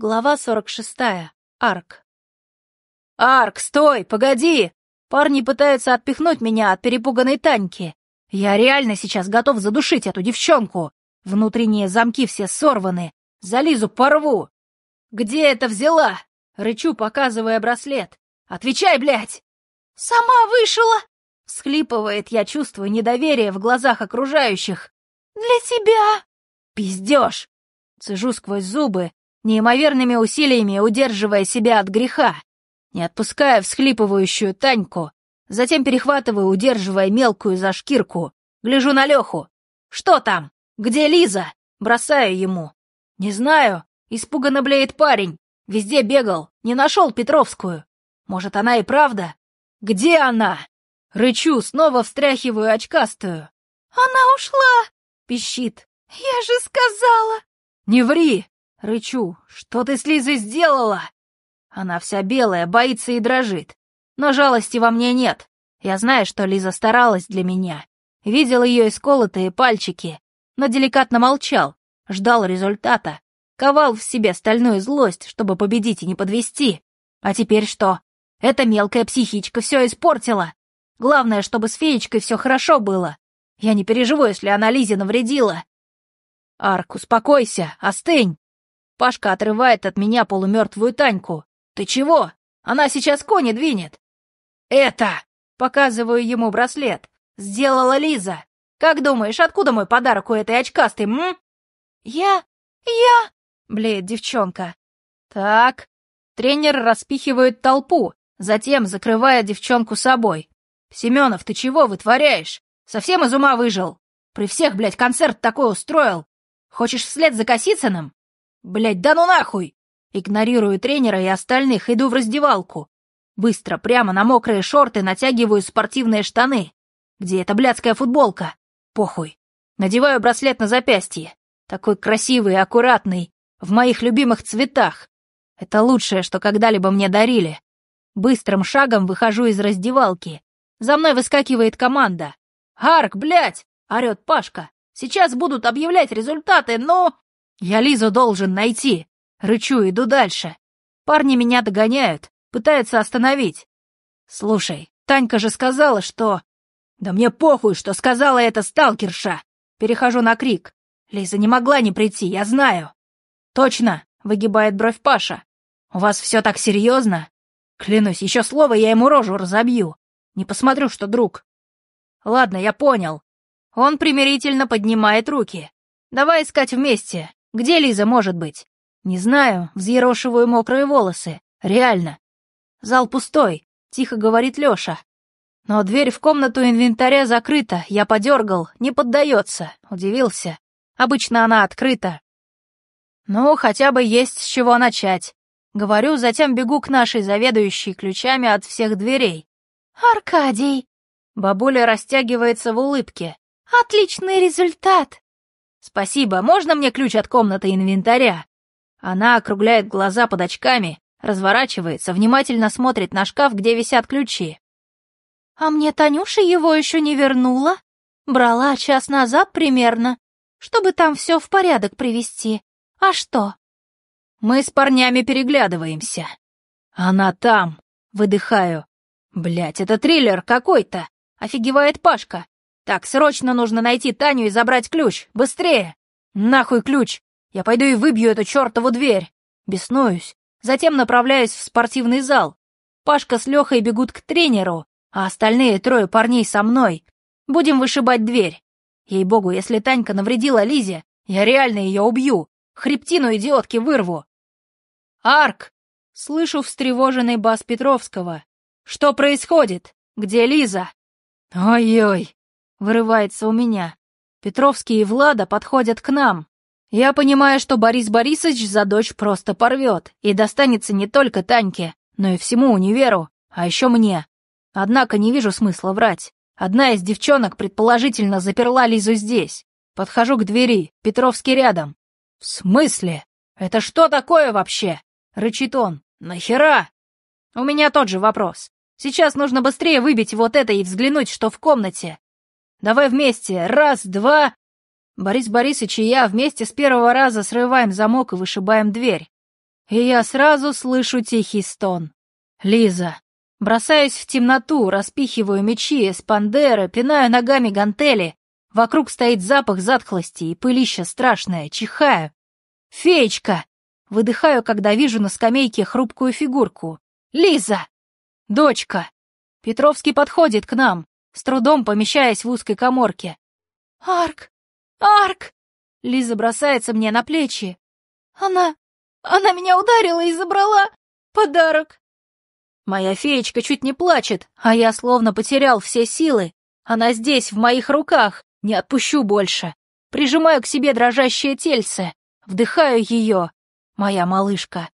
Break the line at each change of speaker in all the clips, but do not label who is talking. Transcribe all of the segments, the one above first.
Глава 46. Арк.
«Арк, стой, погоди!» Парни пытаются отпихнуть меня от перепуганной Таньки. Я реально сейчас готов задушить эту девчонку. Внутренние замки все сорваны. За Лизу порву. «Где это взяла?» Рычу, показывая браслет. «Отвечай, блядь!»
«Сама вышла!»
Схлипывает, я чувствую недоверие в глазах окружающих.
«Для тебя!»
«Пиздешь!» Цежу сквозь зубы, неимоверными усилиями удерживая себя от греха, не отпуская всхлипывающую Таньку, затем перехватываю, удерживая мелкую за шкирку, гляжу на Леху. «Что там? Где Лиза?» Бросаю ему. «Не знаю», — испуганно блеет парень. «Везде бегал, не нашел Петровскую. Может, она и правда? Где она?» Рычу, снова встряхиваю очкастую.
«Она ушла!»
— пищит.
«Я же сказала!»
«Не ври!» Рычу. «Что ты с Лизой сделала?» Она вся белая, боится и дрожит. Но жалости во мне нет. Я знаю, что Лиза старалась для меня. Видел ее исколотые пальчики, но деликатно молчал, ждал результата. Ковал в себе стальную злость, чтобы победить и не подвести. А теперь что? Эта мелкая психичка все испортила. Главное, чтобы с феечкой все хорошо было. Я не переживу, если она Лизе навредила. Арк, успокойся, остынь. Пашка отрывает от меня полумертвую Таньку. «Ты чего? Она сейчас кони двинет!» «Это!» — показываю ему браслет. «Сделала Лиза! Как думаешь, откуда мой подарок у этой очкастой, м?»
«Я... я...»
— блеет девчонка. «Так...» Тренер распихивает толпу, затем закрывая девчонку собой. «Семенов, ты чего вытворяешь? Совсем из ума выжил? При всех, блядь, концерт такой устроил. Хочешь вслед за Косицыным? Блять, да ну нахуй! Игнорирую тренера и остальных, иду в раздевалку. Быстро, прямо на мокрые шорты натягиваю спортивные штаны. Где эта блядская футболка? Похуй. Надеваю браслет на запястье. Такой красивый и аккуратный, в моих любимых цветах. Это лучшее, что когда-либо мне дарили. Быстрым шагом выхожу из раздевалки. За мной выскакивает команда. «Арк, блядь!» — орёт Пашка. «Сейчас будут объявлять результаты, но...» «Я Лизу должен найти!» Рычу, иду дальше. Парни меня догоняют, пытаются остановить. «Слушай, Танька же сказала, что...» «Да мне похуй, что сказала эта сталкерша!» Перехожу на крик. Лиза не могла не прийти, я знаю. «Точно!» — выгибает бровь Паша. «У вас все так серьезно?» Клянусь, еще слово я ему рожу разобью. Не посмотрю, что друг. Ладно, я понял. Он примирительно поднимает руки. Давай искать вместе. Где Лиза может быть? Не знаю, взъерошиваю мокрые волосы. Реально. Зал пустой, тихо говорит Лёша. Но дверь в комнату инвентаря закрыта, я подергал, не поддается, удивился. Обычно она открыта. Ну, хотя бы есть с чего начать. Говорю, затем бегу к нашей заведующей ключами от всех дверей.
«Аркадий!»
Бабуля растягивается в улыбке.
«Отличный результат!»
«Спасибо, можно мне ключ от комнаты инвентаря?» Она округляет глаза под очками, разворачивается, внимательно смотрит на шкаф, где висят ключи.
«А мне Танюша его еще не вернула. Брала час назад примерно, чтобы там все в порядок привести. А что?»
Мы с парнями переглядываемся. «Она там!» — выдыхаю. Блять, это триллер какой-то!» — офигевает Пашка. «Так, срочно нужно найти Таню и забрать ключ! Быстрее! Нахуй ключ! Я пойду и выбью эту чертову дверь!» Беснуюсь. Затем направляюсь в спортивный зал. Пашка с Лехой бегут к тренеру, а остальные трое парней со мной. Будем вышибать дверь. Ей-богу, если Танька навредила Лизе, я реально ее убью. Хребтину идиотки вырву. «Арк!» — слышу встревоженный бас Петровского. «Что происходит? Где Лиза?» «Ой-ой!» — вырывается у меня. Петровский и Влада подходят к нам. Я понимаю, что Борис Борисович за дочь просто порвет и достанется не только Таньке, но и всему универу, а еще мне. Однако не вижу смысла врать. Одна из девчонок предположительно заперла Лизу здесь. Подхожу к двери, Петровский рядом. «В смысле? Это что такое вообще?» — рычит он. «Нахера?» У меня тот же вопрос. Сейчас нужно быстрее выбить вот это и взглянуть, что в комнате. Давай вместе. Раз, два. Борис Борисович и я вместе с первого раза срываем замок и вышибаем дверь. и я сразу слышу тихий стон. Лиза. Бросаюсь в темноту, распихиваю мечи, спандеры, пинаю ногами гантели. Вокруг стоит запах затхлости и пылища страшная, чихаю. «Феечка!» Выдыхаю, когда вижу на скамейке хрупкую фигурку. «Лиза!» «Дочка!» Петровский подходит к нам, с трудом помещаясь в узкой коморке.
«Арк! Арк!»
Лиза бросается мне на плечи.
«Она... она меня ударила и забрала подарок!»
Моя феечка чуть не плачет, а я словно потерял все силы. Она здесь, в моих руках, не отпущу больше. Прижимаю к себе дрожащее тельце, вдыхаю ее. Моя малышка.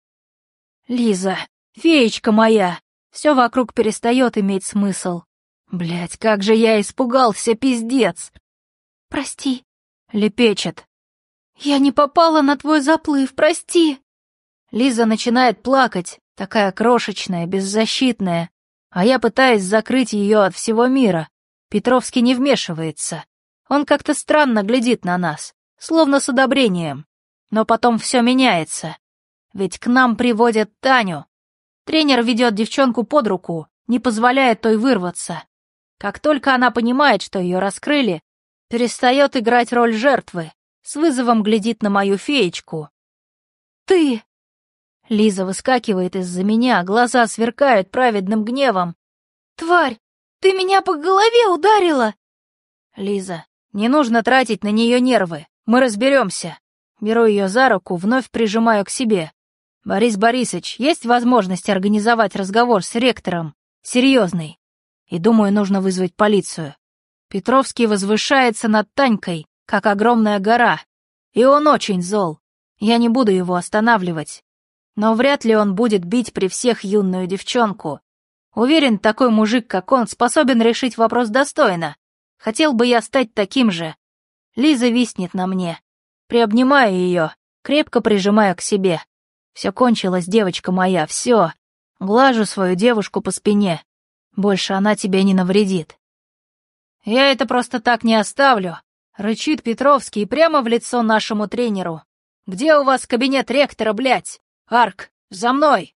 Лиза, феечка моя. Все вокруг перестает иметь смысл. Блять, как же я испугался, пиздец.
Прости.
Лепечет.
Я не попала на твой заплыв, прости.
Лиза начинает плакать, такая крошечная, беззащитная, а я пытаюсь закрыть ее от всего мира. Петровский не вмешивается. Он как-то странно глядит на нас, словно с одобрением. Но потом все меняется. Ведь к нам приводят Таню. Тренер ведет девчонку под руку, не позволяя той вырваться. Как только она понимает, что ее раскрыли, перестает играть роль жертвы, с вызовом глядит на мою феечку.
«Ты!»
Лиза выскакивает из-за меня, глаза сверкают праведным гневом.
«Тварь, ты меня по голове ударила!»
«Лиза, не нужно тратить на нее нервы, мы разберемся». Беру ее за руку, вновь прижимаю к себе. «Борис Борисович, есть возможность организовать разговор с ректором? Серьезный. И думаю, нужно вызвать полицию. Петровский возвышается над Танькой, как огромная гора. И он очень зол. Я не буду его останавливать. Но вряд ли он будет бить при всех юную девчонку. Уверен, такой мужик, как он, способен решить вопрос достойно. Хотел бы я стать таким же. Лиза виснет на мне. Приобнимаю ее, крепко прижимаю к себе. Все кончилось, девочка моя, все. Глажу свою девушку по спине. Больше она тебе не навредит. Я это просто так не оставлю, рычит Петровский прямо в лицо нашему тренеру. Где у вас кабинет ректора, блядь? Арк, за мной!»